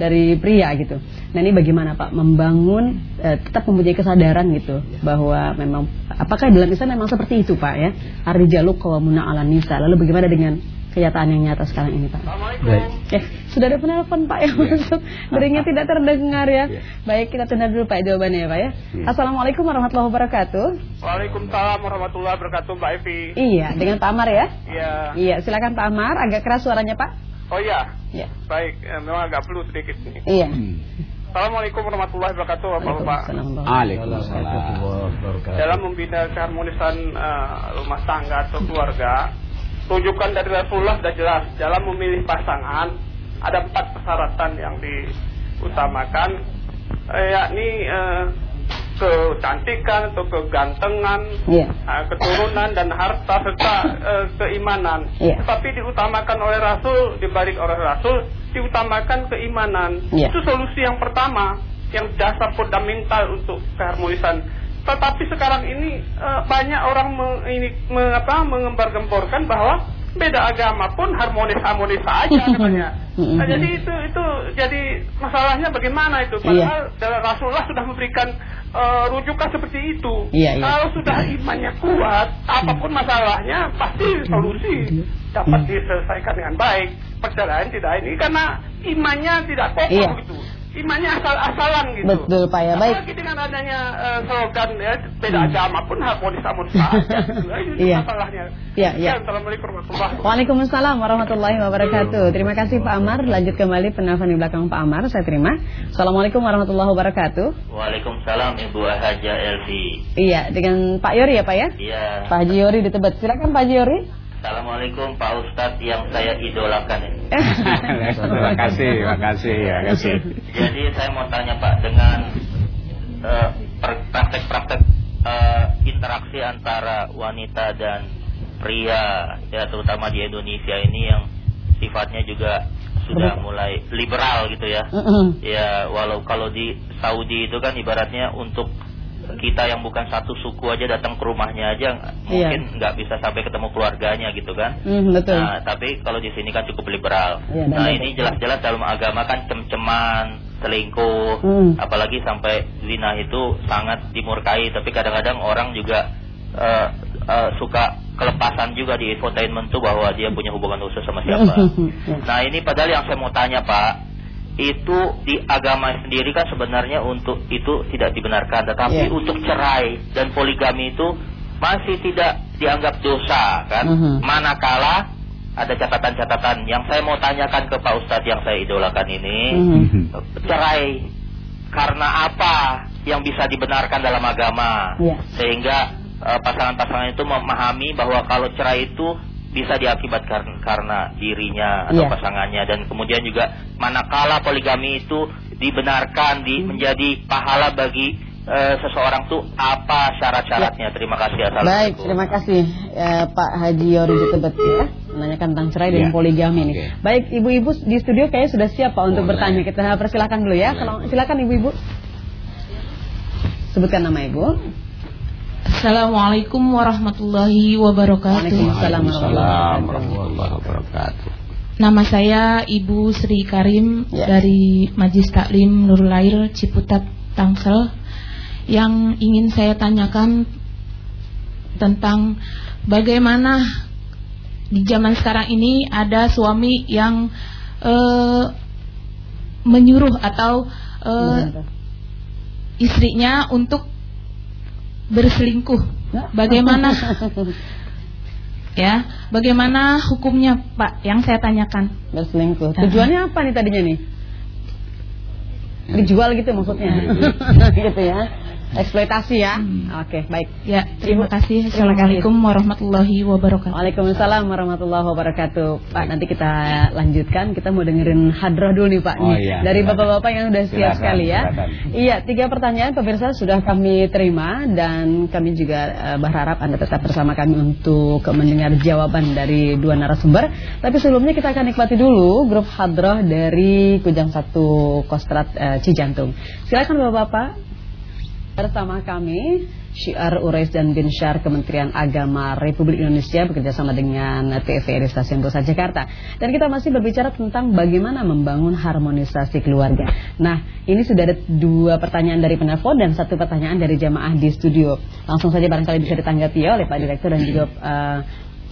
dari pria gitu. Nah, ini bagaimana Pak membangun eh, tetap mempunyai kesadaran gitu bahwa memang apakah dalam Islam memang seperti itu Pak ya? Ar-rijalu qawwamuna 'alan nisa. Lalu bagaimana dengan kenyataan yang nyata sekarang ini Pak? Baik. Ya, sudah ada penelpon Pak yang masuk. Deringnya tidak terdengar ya. Baik, kita tunda dulu Pak jawabannya ya Pak ya. Assalamualaikum warahmatullahi wabarakatuh. Waalaikumsalam warahmatullahi wabarakatuh Mbak Evi Iya, dengan Pak Amar ya. Iya Iya, silakan Pak Amar, agak keras suaranya Pak. Oh iya Iya. Baik, eh, memang agak perlu sedikit nih Iya. Assalamualaikum warahmatullahi wabarakatuh Bapak-Bapak Waalaikumsalam. Waalaikumsalam Dalam membina keharmonisan eh, rumah tangga atau keluarga Tunjukkan dari Rasulullah sudah jelas Dalam memilih pasangan Ada empat persyaratan yang diutamakan eh, Yakni eh, kecantikan atau kegantengan Iya. uh, keturunan dan harta serta uh, keimanan. Iya. Tetapi diutamakan oleh Rasul, dibalik oleh Rasul, diutamakan keimanan. Iya. Itu solusi yang pertama, yang dasar fundamental untuk keharmonisan. Tetapi sekarang ini uh, banyak orang me- ini me- apa, mengembar-gemborkan bahwa beda agama pun harmonis-harmonis saja (laughs) katanya. Nah, jadi itu itu jadi masalahnya bagaimana itu? Padahal dari Rasulullah sudah memberikan uh, rujukan seperti itu. Iya, iya. Kalau sudah imannya kuat, apa pun masalahnya pasti solusi dapat diselesaikan dengan baik. Perceraian tidak ini karena imannya tidak kokoh Iya. gitu. Imannya asal-asalan gitu. Betul Pak ya, baik. Apalagi dengan adanya uh, slogan ya beda agama pun harmonis harmonis saja. Itu Iya. masalahnya. Iya, iya. Assalamualaikum warahmatullahi wabarakatuh. Waalaikumsalam warahmatullahi wabarakatuh. Terima kasih Pak Amar. Lanjut kembali penelpon di belakang Pak Amar. Saya terima. Assalamualaikum warahmatullahi wabarakatuh. Waalaikumsalam Ibu Haja Elvi. Iya, dengan Pak Yori ya Pak ya? Iya. Pak Haji Yori di Tebet. Silakan Pak Haji Yori. Assalamualaikum Pak Ustadz yang saya idolakan ini. (laughs) Terima kasih, terima kasih, terima kasih. Jadi saya mau tanya Pak dengan eh, praktek-praktek eh, interaksi antara wanita dan pria ya terutama di Indonesia ini yang sifatnya juga sudah mulai liberal gitu ya. Ya walau kalau di Saudi itu kan ibaratnya untuk kita yang bukan satu suku aja datang ke rumahnya aja mungkin nggak bisa sampai ketemu keluarganya gitu kan. Mm, betul. Nah, tapi kalau di sini kan cukup liberal. Iya, dan nah, betul. ini jelas-jelas dalam agama kan cem-ceman, selingkuh, Hmm. apalagi sampai zina itu sangat dimurkai. Tapi kadang-kadang orang juga eh, eh, suka kelepasan juga di infotainment tuh bahwa dia punya hubungan khusus sama siapa. (laughs) Ya. Nah ini padahal yang saya mau tanya Pak itu di agama sendiri kan sebenarnya untuk itu tidak dibenarkan tetapi Iya. untuk cerai dan poligami itu masih tidak dianggap dosa kan Mhm. manakala ada catatan-catatan yang saya mau tanyakan ke Pak Ustadz yang saya idolakan ini Mhm. cerai karena apa yang bisa dibenarkan dalam agama Iya. sehingga eh, pasangan-pasangan itu memahami bahwa kalau cerai itu bisa diakibatkan karena dirinya atau Iya. pasangannya dan kemudian juga manakala poligami itu dibenarkan di menjadi pahala bagi eh, seseorang tuh apa syarat-syaratnya terima kasih Baik, terima kasih eh, Pak Haji Yori Tebet ya menanyakan tentang cerai dan Iya. poligami nih. Oke. Baik, ibu-ibu di studio kayaknya sudah siap Pak untuk Boleh. bertanya. Kita persilahkan dulu ya. Boleh. Kalau silakan ibu-ibu. Sebutkan nama ibu. Assalamualaikum warahmatullahi wabarakatuh. Waalaikumsalam warahmatullahi wabarakatuh. Nama saya Ibu Sri Karim Ya. dari Majlis Taklim Nurul Air Ciputat Tangsel. Yang ingin saya tanyakan tentang bagaimana di zaman sekarang ini ada suami yang eh, menyuruh atau eh, istrinya untuk berselingkuh. Bagaimana (laughs) ya? Bagaimana hukumnya, Pak? Yang saya tanyakan. Berselingkuh. Tujuannya apa nih tadinya nih? Dijual gitu maksudnya. (laughs) gitu ya. Eksploitasi ya. Oke, baik. Ya, terima kasih. terima kasih. Assalamualaikum warahmatullahi wabarakatuh. Waalaikumsalam warahmatullahi wabarakatuh. Pak, nanti kita lanjutkan. Kita mau dengerin hadroh dulu nih Pak. Oh, nih. iya, Dari bapak-bapak yang sudah siap Silakan, sekali ya. silakan. Iya, tiga pertanyaan pemirsa sudah kami terima dan kami juga eh, berharap Anda tetap bersama kami untuk mendengar jawaban dari dua narasumber. Tapi sebelumnya kita akan nikmati dulu grup hadroh dari Kujang Satu Kostrat eh, Cijantung. Silakan bapak-bapak. Bersama kami Syiar Urais dan Bin Syar Kementerian Agama Republik Indonesia bekerjasama dengan TVRI Stasiun Pusat Jakarta. Dan kita masih berbicara tentang bagaimana membangun harmonisasi keluarga. Nah, ini sudah ada dua pertanyaan dari penelpon dan satu pertanyaan dari jamaah di studio. Langsung saja barangkali bisa ditanggapi ya oleh Pak Direktur dan juga eh,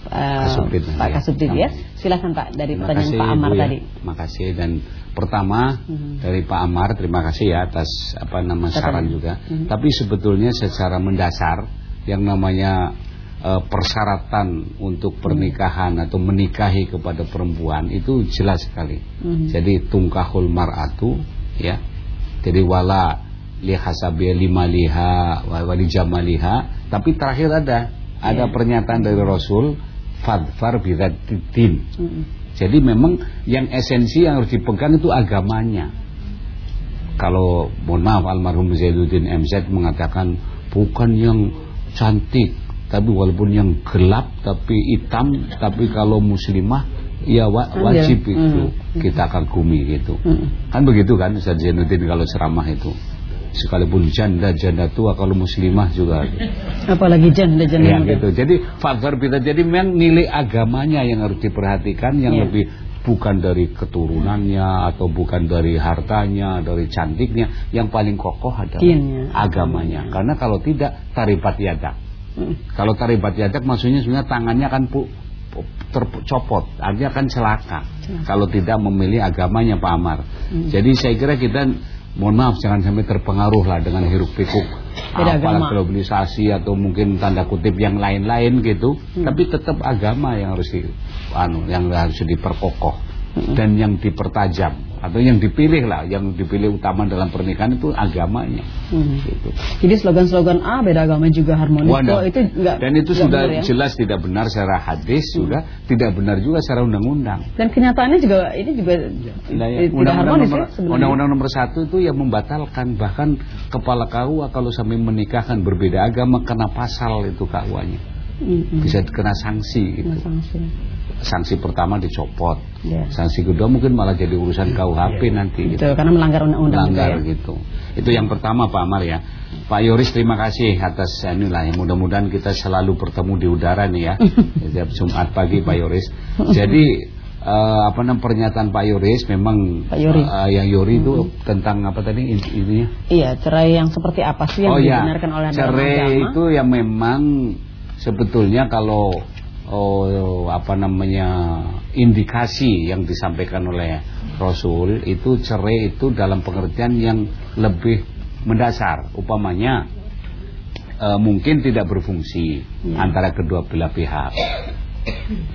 eh, Kasubdit. Pak Kasubdit ya. Silakan Pak dari Terima pertanyaan kasih, Pak Amar Bu, ya. tadi. Terima kasih dan pertama Mhm. dari Pak Amar terima kasih ya atas apa nama saran juga. Mhm. Tapi sebetulnya secara mendasar yang namanya eh, persyaratan untuk pernikahan atau menikahi kepada perempuan itu jelas sekali. Mhm. Jadi tungkahul mar'atu ya. Jadi wala li hasabi lima liha wa wa li jamaliha, tapi terakhir ada ada Iya. pernyataan dari Rasul fadfar bidzatiddin. Mhm. Jadi memang yang esensi yang harus dipegang itu agamanya. Kalau mohon maaf almarhum Zainuddin MZ mengatakan bukan yang cantik, tapi walaupun yang gelap tapi hitam, tapi kalau muslimah ya wa- wajib Iya. itu Hmm. kita kagumi gitu. Hmm. Kan begitu kan Ustaz Zainuddin kalau ceramah itu. Sekalipun janda janda tua kalau muslimah juga Apalagi janda-janda Ya muda. gitu. Jadi faktor kita jadi memang nilai agamanya yang harus diperhatikan yang Iya. lebih bukan dari keturunannya atau bukan dari hartanya, dari cantiknya, yang paling kokoh adalah agamanya. Karena kalau tidak taribat yadak. Hmm. Kalau taribat yadak maksudnya sebenarnya tangannya kan pu tercopot, artinya akan celaka kalau tidak memilih agamanya Pak Amar. Hmm. Jadi saya kira kita mohon maaf jangan sampai terpengaruh lah dengan hiruk pikuk apalah globalisasi atau mungkin tanda kutip yang lain-lain gitu. Hmm. Tapi tetap agama yang harus di, anu, yang harus diperkokoh hmm. dan yang dipertajam atau yang dipilih lah, yang dipilih utama dalam pernikahan itu agamanya. Hmm. Gitu. Jadi slogan-slogan A beda agama juga harmonis. Wadah. itu enggak, Dan itu enggak sudah ya? jelas tidak benar secara hadis, hmm. sudah tidak benar juga secara undang-undang. Dan kenyataannya juga ini juga nah, ya, tidak undang -undang harmonis nomor, ya Undang-undang nomor satu itu yang membatalkan bahkan kepala KUA kalau sampai menikahkan berbeda agama kena pasal itu KUA-nya. Hmm. Bisa kena sanksi gitu. Kena sanksi sanksi pertama dicopot, yeah. sanksi kedua mungkin malah jadi urusan KUHP yeah. nanti. Gitu. karena melanggar undang-undang. Melanggar ya. gitu. Itu yang pertama Pak Amar ya. Pak Yoris terima kasih atas inilah. Ya. Mudah-mudahan kita selalu bertemu di udara nih ya. (laughs) Setiap Jumat pagi Pak Yoris. Jadi uh, apa namanya pernyataan Pak Yoris memang Pak Yori. Uh, yang Yori itu hmm. tentang apa tadi intinya? Iya, cerai yang seperti apa sih yang oh, iya. dibenarkan ya. oleh Cerai itu yang memang sebetulnya kalau oh, apa namanya indikasi yang disampaikan oleh Rasul itu cerai itu dalam pengertian yang lebih mendasar. Upamanya e, mungkin tidak berfungsi ya. antara kedua belah pihak.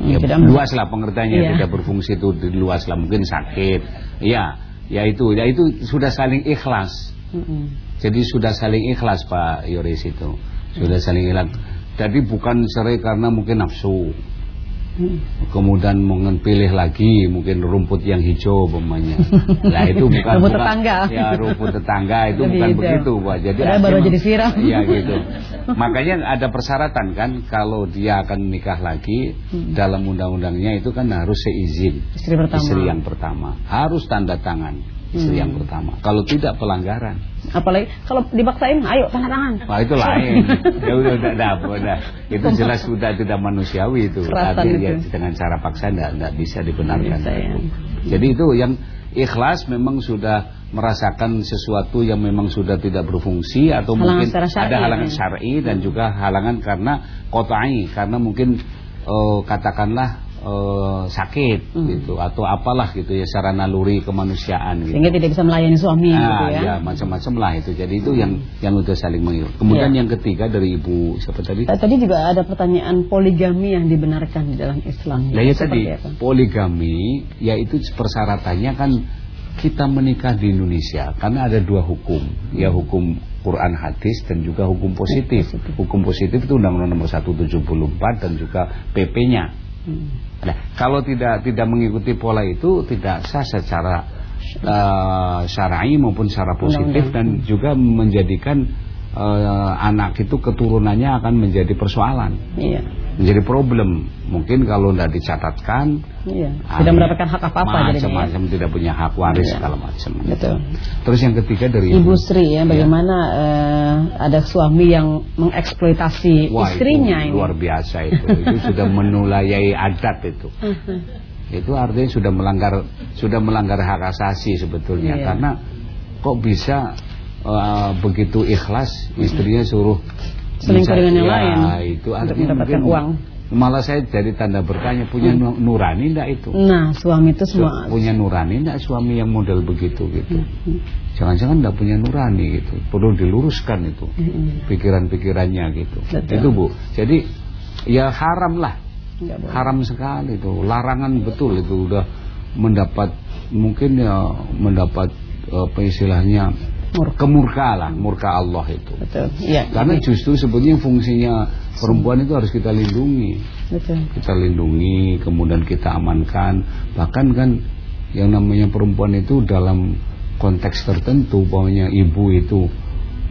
Ya, luas lah pengertiannya ya. tidak berfungsi itu luas lah mungkin sakit. Ya ya itu ya itu sudah saling ikhlas. Mm -hmm. jadi sudah saling ikhlas Pak Yoris itu. Sudah saling ikhlas jadi bukan cerai karena mungkin nafsu. Kemudian mungkin pilih lagi mungkin rumput yang hijau umpamanya. (laughs) Nah itu bukan rumput bukan, tetangga. Ya rumput tetangga itu Lebih bukan hijau. begitu, Pak. Jadi baru jadi viral. (laughs) Iya gitu. (laughs) Makanya ada persyaratan kan kalau dia akan nikah lagi hmm. dalam undang-undangnya itu kan harus seizin istri pertama. Istri yang pertama harus tanda tangan istri hmm. yang pertama. Kalau tidak pelanggaran. Apalagi kalau dipaksain, ayo tanda tangan. Wah itu lain. (laughs) ya udah udah udah, udah. Itu jelas sudah tidak manusiawi itu. Tapi ya, dengan cara paksa tidak tidak bisa dibenarkan. Bisa, ya. Jadi itu yang ikhlas memang sudah merasakan sesuatu yang memang sudah tidak berfungsi atau halangan mungkin ada halangan ya. syar'i dan juga halangan karena kotai karena mungkin uh, katakanlah uh, sakit hmm. gitu atau apalah gitu ya secara naluri kemanusiaan gitu. Sehingga tidak bisa melayani suami nah, gitu ya. ya macam-macam lah itu. Jadi itu hmm. yang yang udah saling mengiur. Kemudian ya. yang ketiga dari Ibu siapa tadi? Tadi juga ada pertanyaan poligami yang dibenarkan di dalam Islam. Nah, ya tadi apa? poligami yaitu persyaratannya kan kita menikah di Indonesia karena ada dua hukum, ya hukum Quran hadis dan juga hukum positif. Hukum positif itu Undang-Undang Nomor 174 dan juga PP-nya. Nah, kalau tidak tidak mengikuti pola itu tidak sah secara uh, syar'i maupun secara positif dan juga menjadikan uh, anak itu keturunannya akan menjadi persoalan. Iya. Menjadi problem. Mungkin kalau tidak dicatatkan iya. tidak mendapatkan hak apa-apa macam-macam ya. tidak punya hak waris iya. segala macam. Betul. Terus yang ketiga dari Ibu Sri ya, bagaimana iya. uh, ada suami yang mengeksploitasi Wah, istrinya itu ini. luar biasa itu. itu (laughs) sudah menulayai adat itu. itu artinya sudah melanggar sudah melanggar hak asasi sebetulnya iya. karena kok bisa uh, begitu ikhlas istrinya suruh selingkuh dengan yang ya, lain. itu untuk mendapatkan uang. malah saya jadi tanda bertanya punya hmm. nurani enggak itu? Nah suami itu semua punya nurani enggak suami yang model begitu gitu? Hmm. jangan-jangan enggak punya nurani gitu? Perlu diluruskan itu hmm. pikiran-pikirannya gitu? Betul. itu bu. Jadi ya haram lah. Haram sekali itu. Larangan betul itu udah mendapat mungkin ya mendapat apa istilahnya murka. kemurka lah, murka Allah itu. Betul. Ya, Karena justru sebetulnya fungsinya perempuan itu harus kita lindungi. Betul. Kita lindungi, kemudian kita amankan. Bahkan kan yang namanya perempuan itu dalam konteks tertentu, pokoknya ibu itu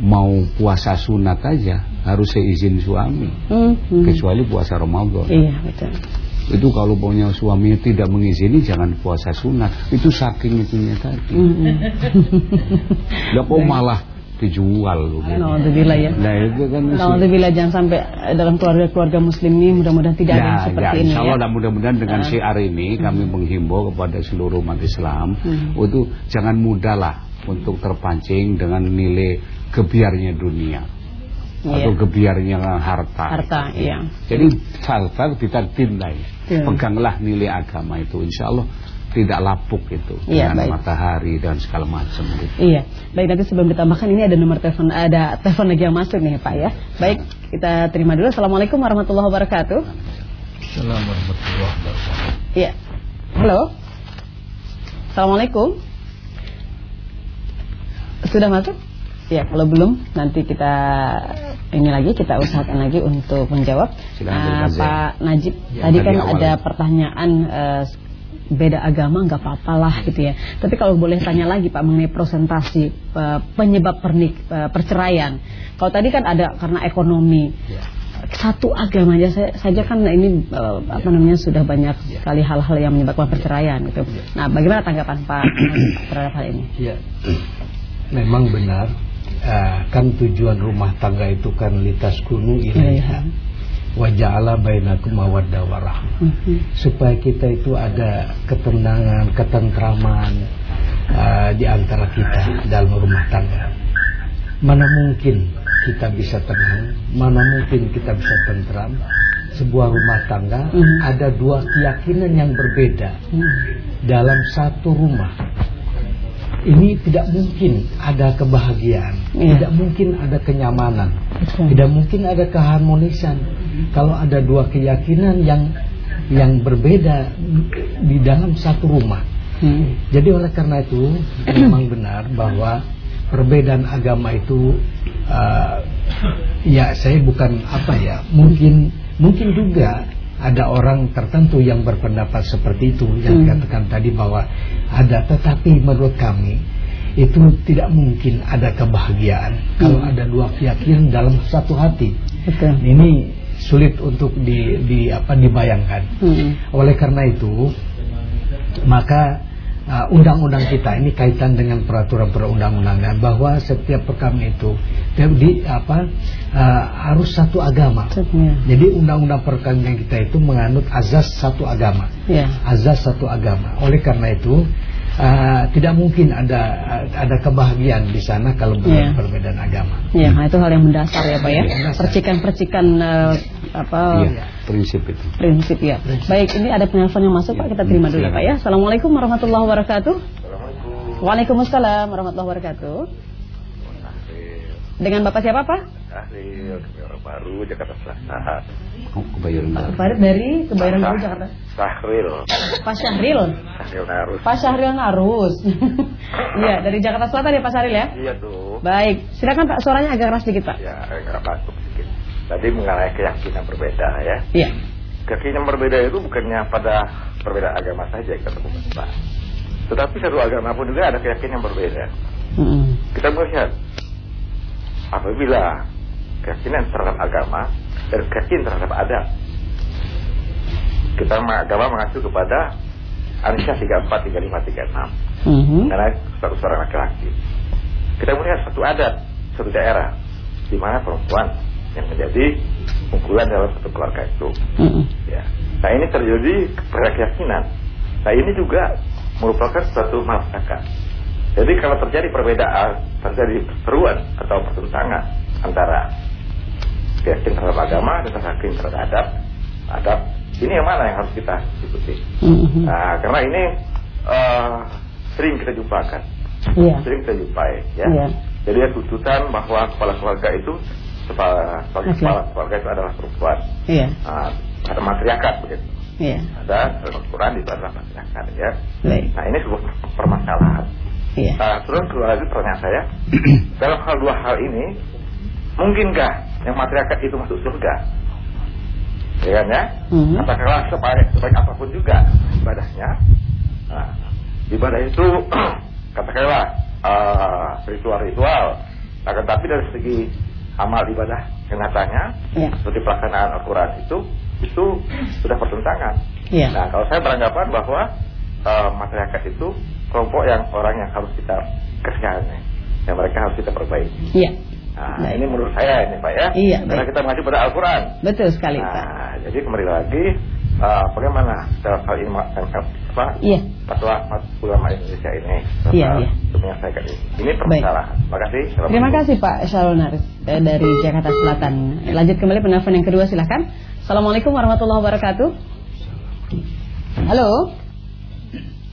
mau puasa sunat aja harus seizin suami, mm -hmm. kecuali puasa Ramadan. Iya betul. Itu kalau punya suaminya tidak mengizini jangan puasa sunat. Itu saking itunya tadi. -hmm. kok malah dijual loh. Gitu. Alhamdulillah ya. Nah itu kan jangan sampai dalam keluarga-keluarga muslim ini mudah-mudahan tidak ada yang ya, seperti ya, ini ya. Allah mudah-mudahan dengan uh. syiar ini kami menghimbau kepada seluruh umat Islam hmm. untuk jangan mudahlah untuk terpancing dengan nilai kebiarnya dunia iya. atau gebiarnya harta. Harta, iya. Jadi hal-hal kita tintai Iya. Peganglah nilai agama itu, insya Allah tidak lapuk itu Iya, dengan baik. matahari dan segala macam gitu. Iya, baik nanti sebelum ditambahkan ini ada nomor telepon ada telepon lagi yang masuk nih Pak ya. Baik, kita terima dulu. Assalamualaikum warahmatullahi wabarakatuh. Assalamualaikum warahmatullahi wabarakatuh. Iya. Halo. Assalamualaikum. Sudah masuk? Ya, kalau belum nanti kita ini lagi kita usahakan lagi untuk menjawab. Ustaz. Pak Najib, Ya, tadi kan awal. ada pertanyaan eh, beda agama nggak apa-apa lah gitu ya. Tapi kalau boleh tanya lagi Pak mengenai presentasi eh, penyebab pernik eh, perceraian. Kalau tadi kan ada karena ekonomi. Satu agama aja saya- saja kan ini eh, apa namanya sudah banyak sekali hal-hal yang menyebabkan perceraian gitu. Nah, bagaimana tanggapan Pak terhadap hal ini? Ya, memang benar. Ah, kan tujuan rumah tangga itu kan litas kunu ilaiha. Waja'ala bainakum mawaddah warahmah. Mhm. Supaya kita itu ada ketenangan, ketentraman ah, di antara kita dalam rumah tangga. Mana mungkin kita bisa tenang, mana mungkin kita bisa tentram. Sebuah rumah tangga Mhm. ada dua keyakinan yang berbeda dalam satu rumah. Ini tidak mungkin ada kebahagiaan, Iya. tidak mungkin ada kenyamanan, Betul. tidak mungkin ada keharmonisan kalau ada dua keyakinan yang yang berbeda di dalam satu rumah. Hmm. Jadi oleh karena itu memang benar bahwa perbedaan agama itu uh, ya saya bukan apa ya mungkin mungkin juga ada orang tertentu yang berpendapat seperti itu yang Hmm. katakan tadi bahwa ada tetapi menurut kami itu tidak mungkin ada kebahagiaan kalau ada dua keyakinan dalam satu hati. Betul. Ini sulit untuk di, di apa dibayangkan. Hmm. Oleh karena itu, maka uh, undang-undang kita ini kaitan dengan peraturan perundang-undangan bahwa setiap pekan itu di apa uh, harus satu agama. Maksudnya, Jadi undang-undang perkawinan kita itu menganut azas satu agama. ya. Azas satu agama. Oleh karena itu uh, tidak mungkin ada ada kebahagiaan di sana kalau Iya. berbedaan agama. Ya, nah itu hal yang mendasar ya Pak ya. Iya. Percikan-percikan eh, apa Iya, prinsip itu. prinsip ya. Baik, ini ada penelpon yang masuk Pak, kita terima dulu ya Pak ya. Assalamualaikum warahmatullahi wabarakatuh. Waalaikumsalam warahmatullahi wabarakatuh. Dengan Bapak siapa Pak? Ahli Kebayoran Baru Jakarta Selatan. Oh, kebayoran Pak baru. Farid dari Kebayoran Baru Jakarta. Sahril. Pak Syahril. Sahril Narus. Pak Syahril Narus. (laughs) Iya, dari Jakarta Selatan ya Pak Syahril ya. Iya tuh. Baik, silakan Pak suaranya agak keras sedikit Pak. Ya, agak batuk sedikit. Tadi mengenai keyakinan berbeda ya. Iya. Keyakinan berbeda itu bukannya pada perbedaan agama saja kita temukan Pak. Tetapi satu agama pun juga ada keyakinan yang berbeda. Mm-mm. Kita melihat apabila keyakinan terhadap agama keyakinan terhadap adat. Kita ma- agama mengacu kepada An-Nisa 34, 35, 36 Mhm. karena satu seorang laki-laki. Kita melihat satu adat, satu daerah di mana perempuan yang menjadi unggulan dalam satu keluarga itu. Mm-mm. Ya. Nah ini terjadi keyakinan. Nah ini juga merupakan suatu malapetaka. Jadi kalau terjadi perbedaan, terjadi perseteruan atau pertentangan antara keyakinan terhadap agama dan keyakinan terhadap adab, adab ini yang mana yang harus kita ikuti? Mhm. Nah, karena ini eh, sering kita jumpakan, Iya. sering kita jumpai, ya. Iya. Jadi ada tuntutan bahwa kepala keluarga itu kepala, Oke. kepala keluarga itu adalah perempuan. Iya. Nah, ada matriarkat begitu. Iya. Ada dalam Al-Quran itu adalah matriarkat, ya. Baik. Nah, ini sebuah permasalahan. Iya. Nah, terus kedua lagi pertanyaan saya, (clears throat) dalam hal dua hal ini, mungkinkah yang matriarkat itu masuk surga? Ya kan ya? Mhm. Katakanlah sebaik, sebaik apa pun juga ibadahnya. Nah, ibadah itu (clears throat) katakanlah eh, ritual-ritual. Akan tapi dari segi amal ibadah kenyataannya Iya. seperti pelaksanaan Al-Quran itu itu sudah pertentangan. Iya. Nah, kalau saya beranggapan bahwa eh, masyarakat itu kelompok yang orang yang harus kita kasihani, yang mereka harus kita perbaiki. Iya. Nah, Baik. ini menurut saya ini Pak ya. Iya, Karena baik. kita mengacu pada Al-Quran. Betul sekali, Pak. Nah, jadi kembali lagi eh, bagaimana dalam hal ini apa? Iya. Fatwa ulama Indonesia ini Iya, iya. menyelesaikan ini. Ini permasalahan. Terima kasih. Terima kasih Pak Syarul Naris eh, dari Jakarta Selatan. Lanjut kembali penelpon yang kedua silahkan. Assalamualaikum warahmatullahi wabarakatuh. Halo.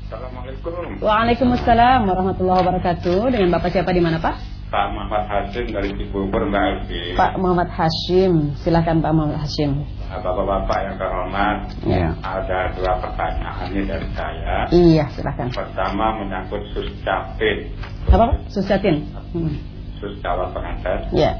Assalamualaikum. Waalaikumsalam warahmatullahi wabarakatuh. Dengan Bapak siapa di mana, Pak? Pak Muhammad Hashim dari Cibubur, Mbak Elvi. Pak Muhammad Hashim. Silakan Pak Muhammad Hashim. Bapak-bapak yang terhormat, Ya. ada dua pertanyaan ini dari saya. Iya, silakan. Pertama menyangkut suscapin, Apa, Pak? Susatin. Hmm. sus calon pengantin. Ya.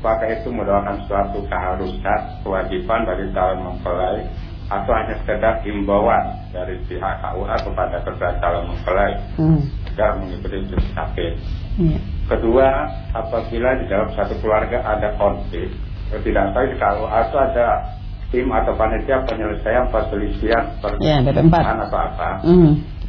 Apakah itu merupakan suatu keharusan, kewajiban bagi calon mempelai atau hanya sekedar himbauan dari pihak KUA kepada kedua calon mempelai Hmm. agar mengikuti suscapin? Iya. Kedua, apabila di dalam satu keluarga ada konflik, eh, tidak tahu KUA itu ada tim atau panitia penyelesaian perselisihan Ya, BP4. perselisihan atau apa.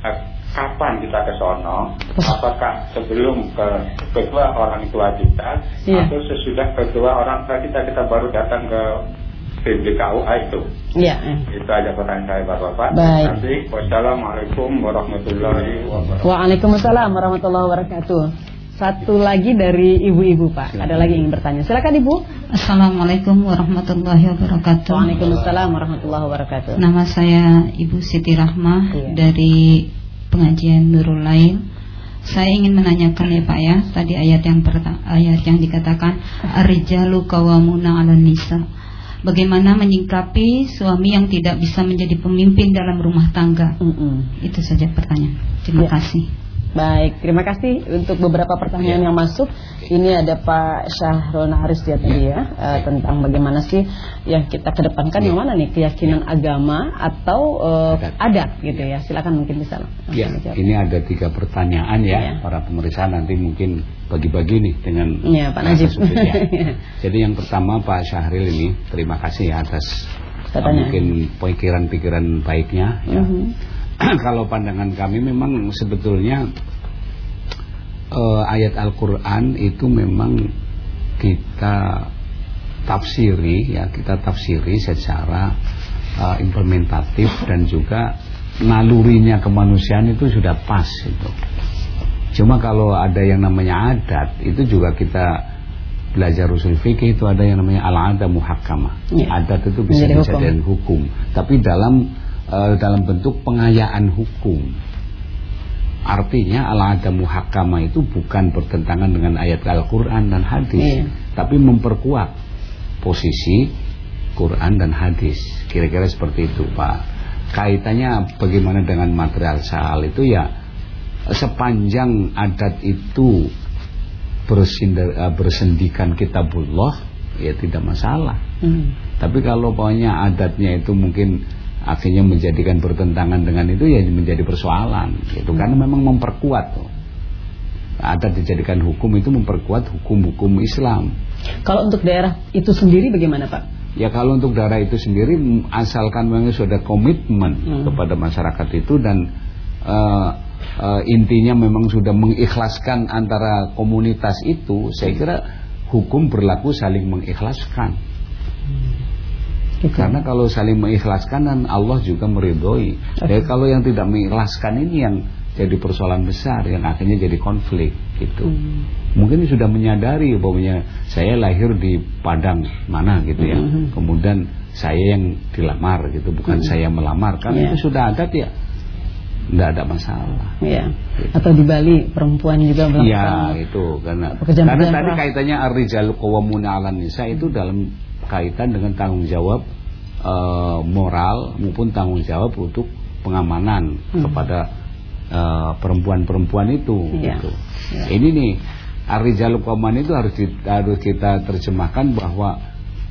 Eh, Kapan kita ke sono? Apakah sebelum ke kedua orang tua kita Iya. atau sesudah kedua orang tua kita kita baru datang ke tim itu? Iya. eh. Itu aja pertanyaan saya Bapak-Bapak. Baik. Nanti wassalamualaikum warahmatullahi wabarakatuh. Waalaikumsalam warahmatullahi wabarakatuh. Satu lagi dari ibu-ibu Pak. Ada lagi yang ingin bertanya. Silakan Ibu. Assalamualaikum warahmatullahi wabarakatuh. Waalaikumsalam warahmatullahi wabarakatuh. Nama saya Ibu Siti Rahmah Iya. dari pengajian Nurul Lail. Saya ingin menanyakan ya Pak ya, tadi ayat yang ayat yang dikatakan ar-rijalu qawwamuna 'alan nisa. Bagaimana menyingkapi suami yang tidak bisa menjadi pemimpin dalam rumah tangga? Mm-mm. Itu saja pertanyaan. Terima Ya. kasih. Baik, terima kasih untuk beberapa pertanyaan yang masuk. Ini ada Pak Syahrul Haris ya tadi ya eh, tentang bagaimana sih yang kita kedepankan yang mana nih keyakinan agama atau eh, adat gitu ya. Silakan mungkin bisa. Ya, ini ada tiga pertanyaan ya, Ya. para pemeriksa nanti mungkin bagi-bagi nih dengan Iya, Pak Najib. ya. (laughs) Jadi yang pertama Pak Syahril ini terima kasih ya atas uh, Pertanyaan. mungkin pikiran-pikiran baiknya. Ya. Mhm. (clears throat) Kalau pandangan kami memang sebetulnya eh, ayat Al-Quran itu memang kita tafsiri ya kita tafsiri secara eh, implementatif dan juga nalurinya kemanusiaan itu sudah pas itu. Cuma kalau ada yang namanya adat itu juga kita belajar usul fikih itu ada yang namanya al-ada muhakkamah. Ya. Adat itu bisa dijadikan hukum. Tapi dalam eh, dalam bentuk pengayaan hukum. Artinya al-ada muhakkamah itu bukan bertentangan dengan ayat Al-Quran dan hadis, Iya. tapi memperkuat posisi Quran dan hadis. Kira-kira seperti itu, Pak. Kaitannya bagaimana dengan material sal itu ya sepanjang adat itu eh, bersendikan kitabullah ya tidak masalah. Hmm. Tapi kalau pokoknya adatnya itu mungkin akhirnya menjadikan bertentangan dengan itu ya menjadi persoalan gitu karena memang memperkuat tuh. Adat dijadikan hukum itu memperkuat hukum-hukum Islam. Kalau untuk daerah itu sendiri bagaimana Pak? Ya kalau untuk daerah itu sendiri asalkan memang sudah komitmen Hmm. kepada masyarakat itu dan eh, eh, intinya memang sudah mengikhlaskan antara komunitas itu, saya kira hukum berlaku saling mengikhlaskan. Gitu. Karena kalau saling mengikhlaskan dan Allah juga meridhoi. Ya kalau yang tidak mengikhlaskan ini yang jadi persoalan besar yang akhirnya jadi konflik gitu. Hmm. Mungkin sudah menyadari bahwanya saya lahir di Padang mana gitu ya. Mhm. Kemudian saya yang dilamar gitu, bukan Mhm. saya melamar. Kan Iya. itu sudah adat ya. Tidak ada masalah. Ya. Atau di Bali perempuan juga melakukan Ya itu karena karena tadi kaitannya ar-rijalu qawwamuna 'alan nisa itu dalam kaitan dengan tanggung jawab eh, moral maupun tanggung jawab untuk pengamanan Hmm. kepada eh, perempuan-perempuan itu Iya. gitu. Ya. Ini nih ar-rijalu qawwaman itu harus di- harus kita terjemahkan bahwa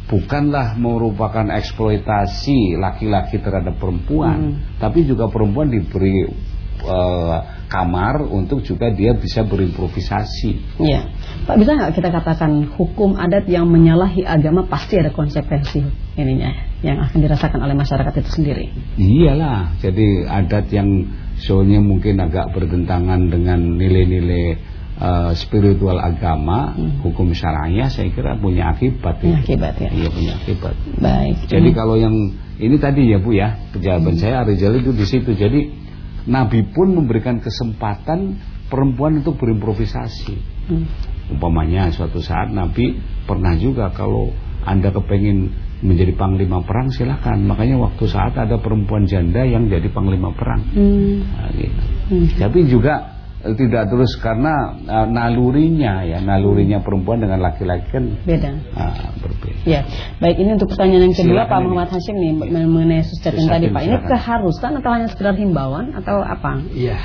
bukanlah merupakan eksploitasi laki-laki terhadap perempuan, Hmm. tapi juga perempuan diberi eh, kamar untuk juga dia bisa berimprovisasi. Iya. Pak bisa nggak kita katakan hukum adat yang menyalahi agama pasti ada konsekuensi ininya yang akan dirasakan oleh masyarakat itu sendiri. Iyalah, jadi adat yang soalnya mungkin agak bertentangan dengan nilai-nilai eh, spiritual agama, hukum syara'iyah saya kira punya akibat. Punya itu. akibat, ya. Iya punya akibat. Baik. Jadi Hmm. kalau yang ini tadi ya Bu ya, jawaban saya Arijal itu di situ. Jadi Nabi pun memberikan kesempatan perempuan untuk berimprovisasi. Hmm. Umpamanya suatu saat Nabi pernah juga kalau Anda kepengen menjadi panglima perang silakan. Makanya waktu saat ada perempuan janda yang jadi panglima perang. Hmm. Nah, gitu. Hmm. Tapi juga tidak terus karena uh, nalurinya ya nalurinya perempuan dengan laki-laki kan Beda. uh, berbeda. Ya, baik ini untuk pertanyaan yang kedua Silakan Pak ini. Muhammad Hashim nih mengenai sustatin Sustatin, tadi Pak. Ini keharusan atau hanya sekedar himbauan atau apa? Iya,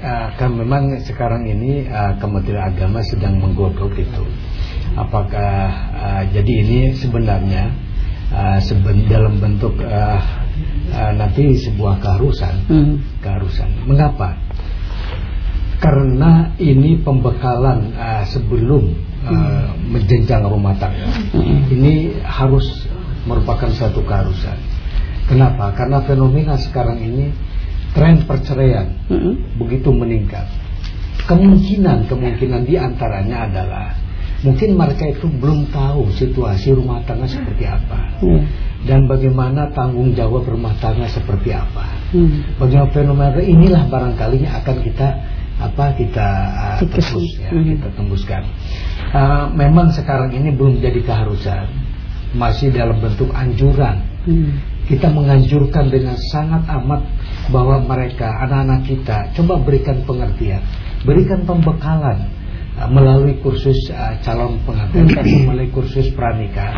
eh, kan memang sekarang ini eh, Kementerian Agama sedang menggodok itu. Apakah eh, jadi ini sebenarnya eh, seben, dalam bentuk eh, eh, nanti sebuah keharusan, Hmm. keharusan. Mengapa? Karena ini pembekalan eh, sebelum eh, menjenjang rumah tangga. Ini harus merupakan satu keharusan. Kenapa? Karena fenomena sekarang ini tren perceraian Hmm. begitu meningkat. Kemungkinan kemungkinan di antaranya adalah mungkin mereka itu belum tahu situasi rumah tangga seperti apa dan bagaimana tanggung jawab rumah tangga seperti apa. Hmm. Bagaimana fenomena inilah barangkali yang akan kita apa kita uh, tembus ya, Mhm. kita tembuskan. Uh, memang sekarang ini belum jadi keharusan, masih dalam bentuk anjuran. Hmm. Kita menganjurkan dengan sangat amat bahwa mereka anak-anak kita coba berikan pengertian, berikan pembekalan melalui kursus uh, calon pengantin, (clears throat) melalui kursus pranikah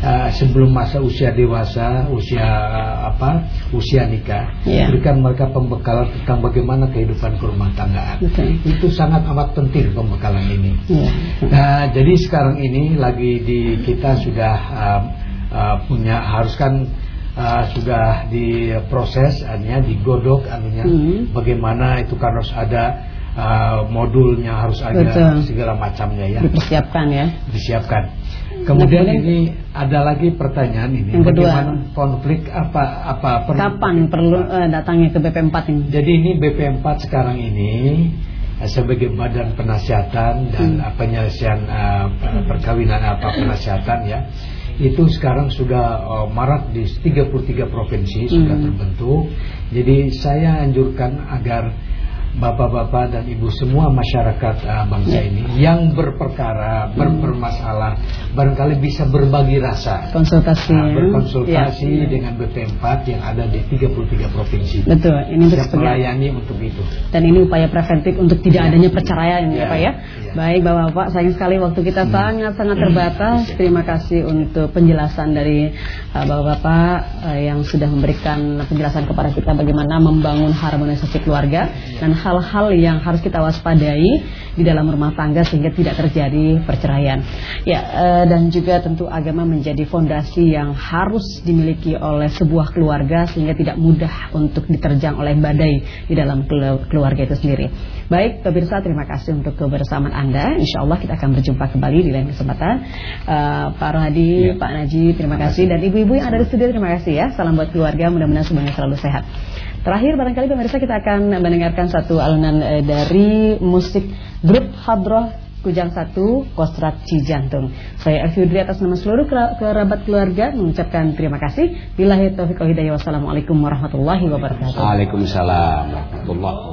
uh, sebelum masa usia dewasa, usia uh, apa, usia nikah, Iya. berikan mereka pembekalan tentang bagaimana kehidupan kerumah tanggaan. Betul. Itu sangat amat penting pembekalan ini. Iya. Nah, jadi sekarang ini lagi di kita sudah uh, uh, punya harus kan uh, sudah diproses anunya digodok anunya Hmm. bagaimana itu kan harus ada uh, modulnya harus ada Betul. segala macamnya ya Dipersiapkan ya. disiapkan. Kemudian Kemudian- ini ada lagi pertanyaan ini Yang kedua. bagaimana konflik apa apa perlu- Kapan perlu eh, datangnya ke BP4 ini? jadi ini BP4 sekarang ini eh, sebagai badan penasihatan dan Hmm. penyelesaian eh, perkawinan apa penasihatan ya itu sekarang sudah eh, marak di 33 provinsi sudah Hmm. terbentuk. Jadi saya anjurkan agar bapak-bapak dan ibu semua masyarakat eh, bangsa Ya. ini yang berperkara, berpermasalah, barangkali bisa berbagi rasa. Konsultasi ya. berkonsultasi Ya. dengan BP4 yang ada di 33 provinsi. Betul, ini untuk melayani untuk itu. dan ini upaya preventif untuk tidak Iya. adanya perceraian ya Iya, Pak ya. iya. Baik Bapak-bapak, sayang sekali waktu kita sangat-sangat terbatas. Terima kasih untuk penjelasan dari uh, Bapak-bapak uh, yang sudah memberikan penjelasan kepada kita bagaimana membangun harmonisasi keluarga dan hal-hal yang harus kita waspadai di dalam rumah tangga sehingga tidak terjadi perceraian. Ya, uh, dan juga tentu agama menjadi fondasi yang harus dimiliki oleh sebuah keluarga sehingga tidak mudah untuk diterjang oleh badai di dalam kelu- keluarga itu sendiri. Baik, pemirsa terima kasih untuk kebersamaan Anda. Insya Allah kita akan berjumpa kembali di lain kesempatan. Uh, Pak Rohadi, Ya. Pak Najib, terima kasih dan ibu-ibu yang ada di studio terima kasih ya. Salam buat keluarga, mudah-mudahan semuanya selalu sehat. Terakhir barangkali pemirsa kita akan mendengarkan satu alunan eh, dari musik grup Hadroh Kujang Satu Kostrat Cijantung. Saya Elvi atas nama seluruh kera- kerabat keluarga mengucapkan terima kasih. Billahi taufiq hidayah. Wassalamualaikum warahmatullahi wabarakatuh. Waalaikumsalam warahmatullahi